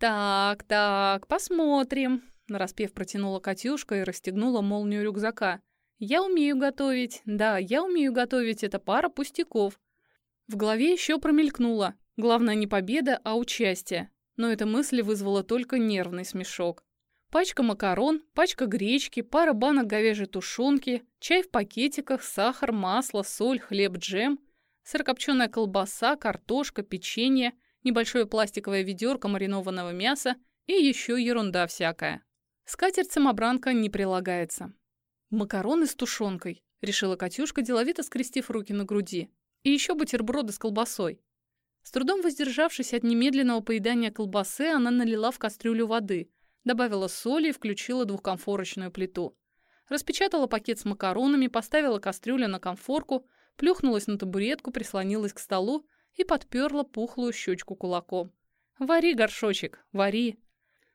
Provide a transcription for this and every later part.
«Так, так, посмотрим», — нараспев протянула Катюшка и расстегнула молнию рюкзака. «Я умею готовить. Да, я умею готовить. Это пара пустяков». В голове еще промелькнуло. Главное не победа, а участие. Но эта мысль вызвала только нервный смешок. Пачка макарон, пачка гречки, пара банок говяжьей тушенки, чай в пакетиках, сахар, масло, соль, хлеб, джем, сырокопченая колбаса, картошка, печенье — небольшое пластиковое ведерко маринованного мяса и еще ерунда всякая. Скатерть-самобранка не прилагается. «Макароны с тушенкой», — решила Катюшка, деловито скрестив руки на груди. «И еще бутерброды с колбасой». С трудом воздержавшись от немедленного поедания колбасы, она налила в кастрюлю воды, добавила соли и включила двухкомфорочную плиту. Распечатала пакет с макаронами, поставила кастрюлю на комфорку, плюхнулась на табуретку, прислонилась к столу и подперла пухлую щечку кулаком. «Вари, горшочек, вари!»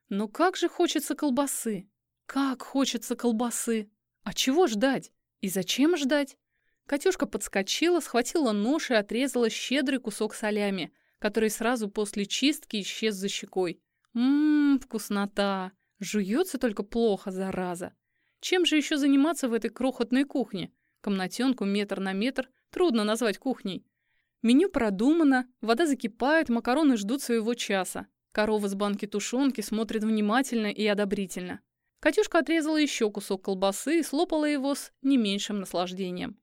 «Но как же хочется колбасы! Как хочется колбасы! А чего ждать? И зачем ждать?» Катюшка подскочила, схватила нож и отрезала щедрый кусок солями, который сразу после чистки исчез за щекой. Ммм, вкуснота! Жуется только плохо, зараза. Чем же еще заниматься в этой крохотной кухне? Комнатенку метр на метр трудно назвать кухней. Меню продумано, вода закипает, макароны ждут своего часа. Корова с банки тушенки смотрит внимательно и одобрительно. Катюшка отрезала еще кусок колбасы и слопала его с не меньшим наслаждением.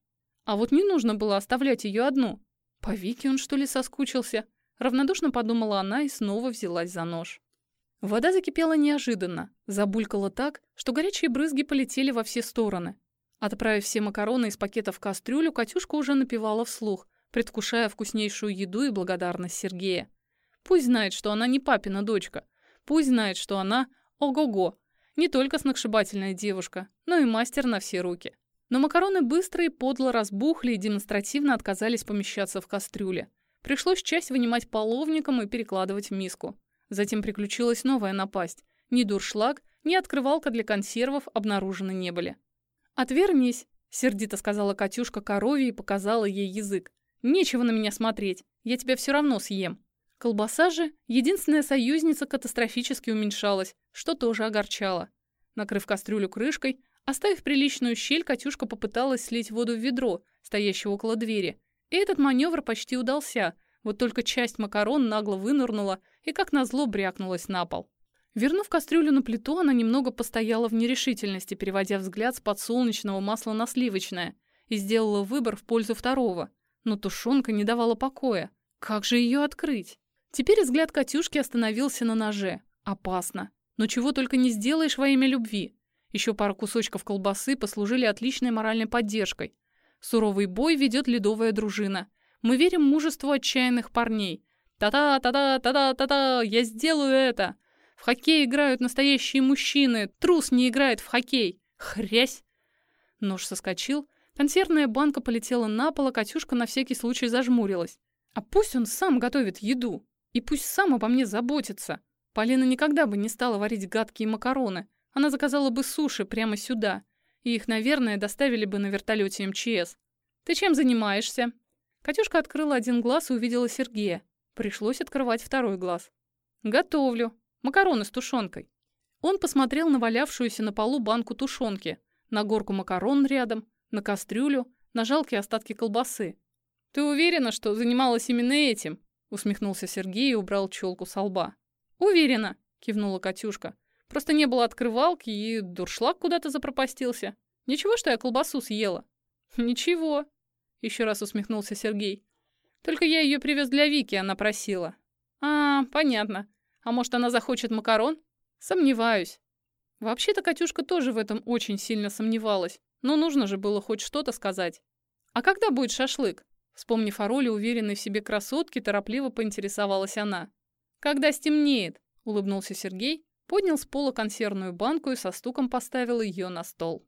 А вот не нужно было оставлять ее одну. По Вике он, что ли, соскучился? Равнодушно подумала она и снова взялась за нож. Вода закипела неожиданно, забулькала так, что горячие брызги полетели во все стороны. Отправив все макароны из пакета в кастрюлю, Катюшка уже напевала вслух предвкушая вкуснейшую еду и благодарность Сергея. Пусть знает, что она не папина дочка. Пусть знает, что она ого-го, не только сногсшибательная девушка, но и мастер на все руки. Но макароны быстро и подло разбухли и демонстративно отказались помещаться в кастрюле. Пришлось часть вынимать половником и перекладывать в миску. Затем приключилась новая напасть. Ни дуршлаг, ни открывалка для консервов обнаружены не были. «Отвернись», — сердито сказала Катюшка корове и показала ей язык. Нечего на меня смотреть, я тебя все равно съем. Колбаса же, единственная союзница, катастрофически уменьшалась, что тоже огорчало. Накрыв кастрюлю крышкой, оставив приличную щель, Катюшка попыталась слить воду в ведро, стоящее около двери. И этот маневр почти удался, вот только часть макарон нагло вынырнула и как назло брякнулась на пол. Вернув кастрюлю на плиту, она немного постояла в нерешительности, переводя взгляд с подсолнечного масла на сливочное, и сделала выбор в пользу второго – но тушенка не давала покоя. Как же ее открыть? Теперь взгляд Катюшки остановился на ноже. Опасно. Но чего только не сделаешь во имя любви. Еще пару кусочков колбасы послужили отличной моральной поддержкой. Суровый бой ведет ледовая дружина. Мы верим мужеству отчаянных парней. Та-та, та-та, та-та, та-та, я сделаю это. В хоккей играют настоящие мужчины. Трус не играет в хоккей. Хрясь. Нож соскочил, Консервная банка полетела на пол, а Катюшка на всякий случай зажмурилась. А пусть он сам готовит еду. И пусть сам обо мне заботится. Полина никогда бы не стала варить гадкие макароны. Она заказала бы суши прямо сюда. И их, наверное, доставили бы на вертолете МЧС. «Ты чем занимаешься?» Катюшка открыла один глаз и увидела Сергея. Пришлось открывать второй глаз. «Готовлю. Макароны с тушенкой». Он посмотрел на валявшуюся на полу банку тушенки, на горку макарон рядом, на кастрюлю, на жалкие остатки колбасы. «Ты уверена, что занималась именно этим?» усмехнулся Сергей и убрал челку со лба. «Уверена», кивнула Катюшка. «Просто не было открывалки, и дуршлаг куда-то запропастился. Ничего, что я колбасу съела?» «Ничего», еще раз усмехнулся Сергей. «Только я ее привез для Вики, она просила». «А, понятно. А может, она захочет макарон?» «Сомневаюсь». Вообще-то Катюшка тоже в этом очень сильно сомневалась. Но нужно же было хоть что-то сказать. «А когда будет шашлык?» Вспомнив о роли уверенной в себе красотки, торопливо поинтересовалась она. «Когда стемнеет», — улыбнулся Сергей, поднял с пола консервную банку и со стуком поставил ее на стол.